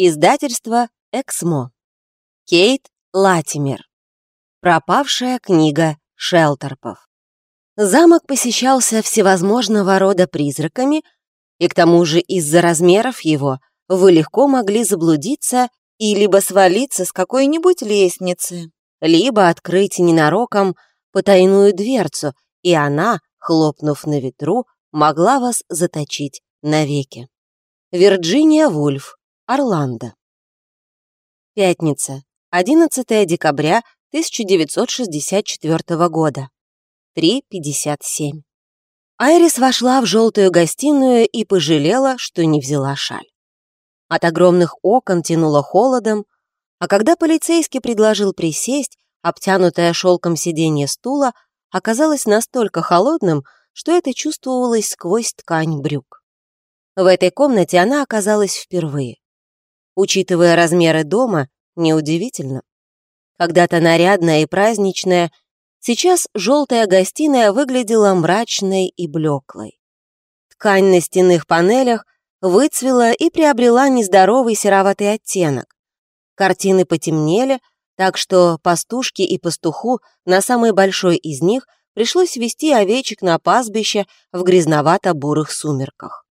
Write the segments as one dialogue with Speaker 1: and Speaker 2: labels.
Speaker 1: Издательство «Эксмо». Кейт Латимер. Пропавшая книга Шелтерпов. Замок посещался всевозможного рода призраками, и к тому же из-за размеров его вы легко могли заблудиться и либо свалиться с какой-нибудь лестницы, либо открыть ненароком потайную дверцу, и она, хлопнув на ветру, могла вас заточить навеки. Вирджиния Вульф. Орландо. Пятница, 11 декабря 1964 года. 3.57. Айрис вошла в желтую гостиную и пожалела, что не взяла шаль. От огромных окон тянуло холодом, а когда полицейский предложил присесть, обтянутое шелком сиденье стула оказалось настолько холодным, что это чувствовалось сквозь ткань брюк. В этой комнате она оказалась впервые. Учитывая размеры дома, неудивительно. Когда-то нарядная и праздничная, сейчас желтая гостиная выглядела мрачной и блеклой. Ткань на стенных панелях выцвела и приобрела нездоровый сероватый оттенок. Картины потемнели, так что пастушке и пастуху на самой большой из них пришлось вести овечек на пастбище в грязновато-бурых сумерках.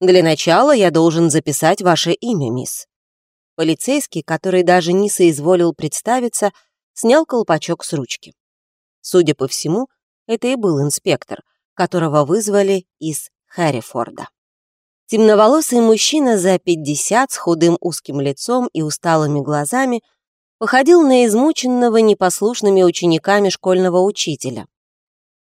Speaker 1: Для начала я должен записать ваше имя, мисс. Полицейский, который даже не соизволил представиться, снял колпачок с ручки. Судя по всему, это и был инспектор, которого вызвали из Хэррифорда. Темноволосый мужчина за 50 с худым узким лицом и усталыми глазами походил на измученного непослушными учениками школьного учителя.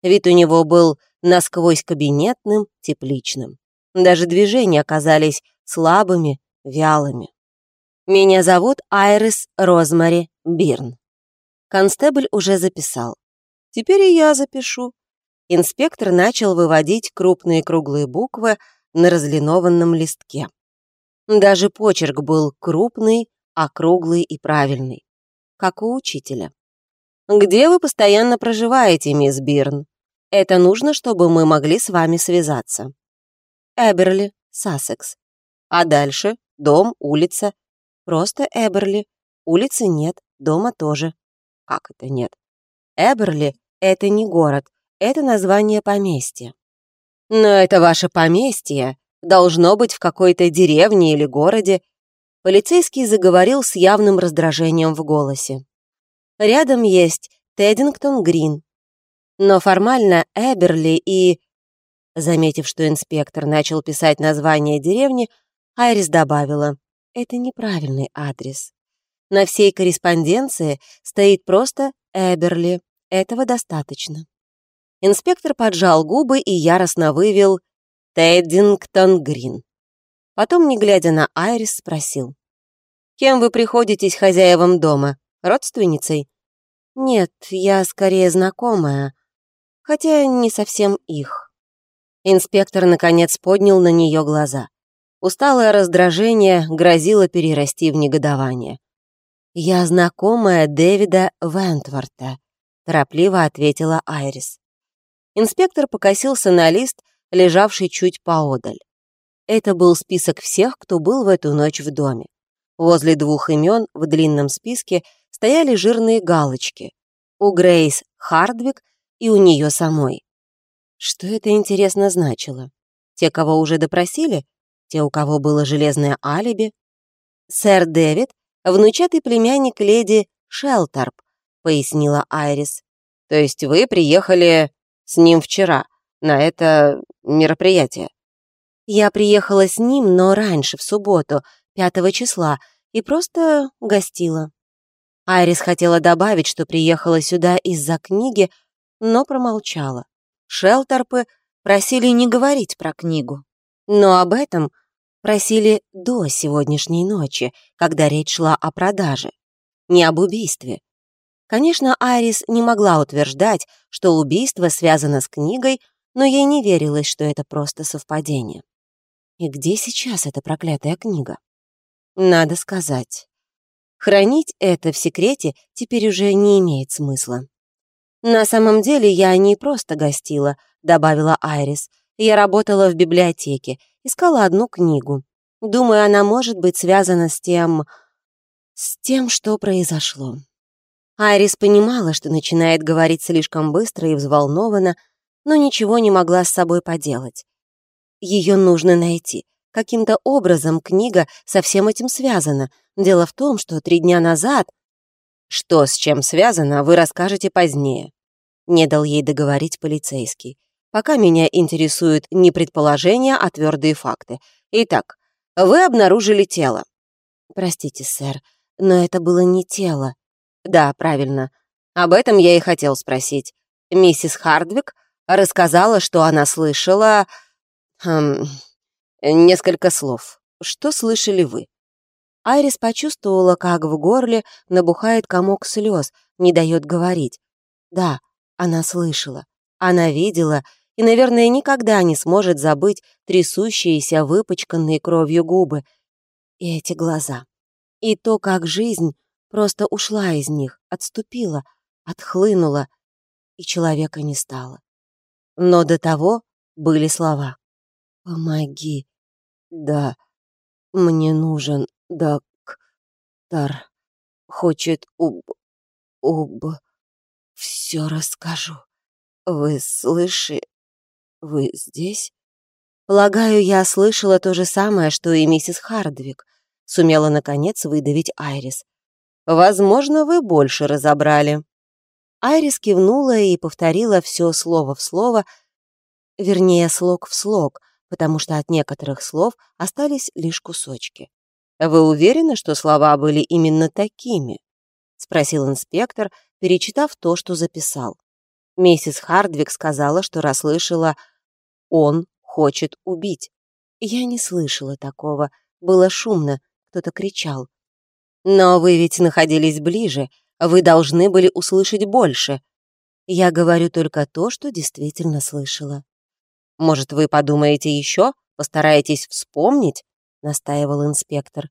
Speaker 1: Вид у него был насквозь кабинетным, тепличным. Даже движения оказались слабыми, вялыми. Меня зовут Айрис Розмари Бирн. Констебль уже записал. Теперь и я запишу. Инспектор начал выводить крупные круглые буквы на разлинованном листке. Даже почерк был крупный, округлый и правильный, как у учителя. «Где вы постоянно проживаете, мисс Бирн? Это нужно, чтобы мы могли с вами связаться». «Эберли, Сассекс». «А дальше? Дом, улица, Просто Эберли. Улицы нет, дома тоже. Как это нет? Эберли — это не город, это название поместья. Но это ваше поместье должно быть в какой-то деревне или городе. Полицейский заговорил с явным раздражением в голосе. Рядом есть Теддингтон Грин. Но формально Эберли и... Заметив, что инспектор начал писать название деревни, Айрис добавила. Это неправильный адрес. На всей корреспонденции стоит просто Эберли. Этого достаточно. Инспектор поджал губы и яростно вывел «Теддингтон Грин». Потом, не глядя на Айрис, спросил. «Кем вы приходитесь хозяевам дома? Родственницей?» «Нет, я скорее знакомая, хотя не совсем их». Инспектор, наконец, поднял на нее глаза. Усталое раздражение грозило перерасти в негодование. «Я знакомая Дэвида Вентворта», — торопливо ответила Айрис. Инспектор покосился на лист, лежавший чуть поодаль. Это был список всех, кто был в эту ночь в доме. Возле двух имен в длинном списке стояли жирные галочки. У Грейс Хардвик и у нее самой. Что это, интересно, значило? Те, кого уже допросили? Те, у кого было железное алиби. «Сэр Дэвид — внучатый племянник леди Шелтерп», — пояснила Айрис. «То есть вы приехали с ним вчера, на это мероприятие?» «Я приехала с ним, но раньше, в субботу, пятого числа, и просто гостила». Айрис хотела добавить, что приехала сюда из-за книги, но промолчала. Шелтерпы просили не говорить про книгу. Но об этом Просили до сегодняшней ночи, когда речь шла о продаже, не об убийстве. Конечно, Айрис не могла утверждать, что убийство связано с книгой, но ей не верилось, что это просто совпадение. И где сейчас эта проклятая книга? Надо сказать. Хранить это в секрете теперь уже не имеет смысла. «На самом деле я не просто гостила», — добавила Айрис. «Я работала в библиотеке искала одну книгу. Думаю, она может быть связана с тем... с тем, что произошло. Айрис понимала, что начинает говорить слишком быстро и взволнованно, но ничего не могла с собой поделать. Ее нужно найти. Каким-то образом книга со всем этим связана. Дело в том, что три дня назад... Что с чем связано, вы расскажете позднее. Не дал ей договорить полицейский. Пока меня интересуют не предположения, а твердые факты. Итак, вы обнаружили тело. Простите, сэр, но это было не тело. Да, правильно. Об этом я и хотел спросить. Миссис Хардвик рассказала, что она слышала... Хм, несколько слов. Что слышали вы? Айрис почувствовала, как в горле набухает комок слез, не дает говорить. Да, она слышала, она видела и, наверное, никогда не сможет забыть трясущиеся, выпачканные кровью губы и эти глаза. И то, как жизнь просто ушла из них, отступила, отхлынула, и человека не стало. Но до того были слова. «Помоги. Да, мне нужен доктор. Хочет уб... уб... Все расскажу. Вы слыши... Вы здесь?» Полагаю, я слышала то же самое, что и миссис Хардвик. Сумела, наконец, выдавить Айрис. «Возможно, вы больше разобрали». Айрис кивнула и повторила все слово в слово, вернее, слог в слог, потому что от некоторых слов остались лишь кусочки. «Вы уверены, что слова были именно такими?» — спросил инспектор, перечитав то, что записал. Миссис Хардвик сказала, что расслышала «он хочет убить». Я не слышала такого, было шумно, кто-то кричал. «Но вы ведь находились ближе, вы должны были услышать больше. Я говорю только то, что действительно слышала. Может, вы подумаете еще, постараетесь вспомнить?» — настаивал инспектор.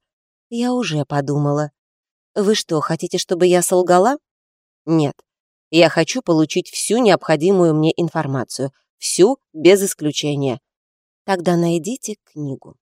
Speaker 1: «Я уже подумала. Вы что, хотите, чтобы я солгала?» «Нет. Я хочу получить всю необходимую мне информацию. Всю, без исключения. Тогда найдите книгу».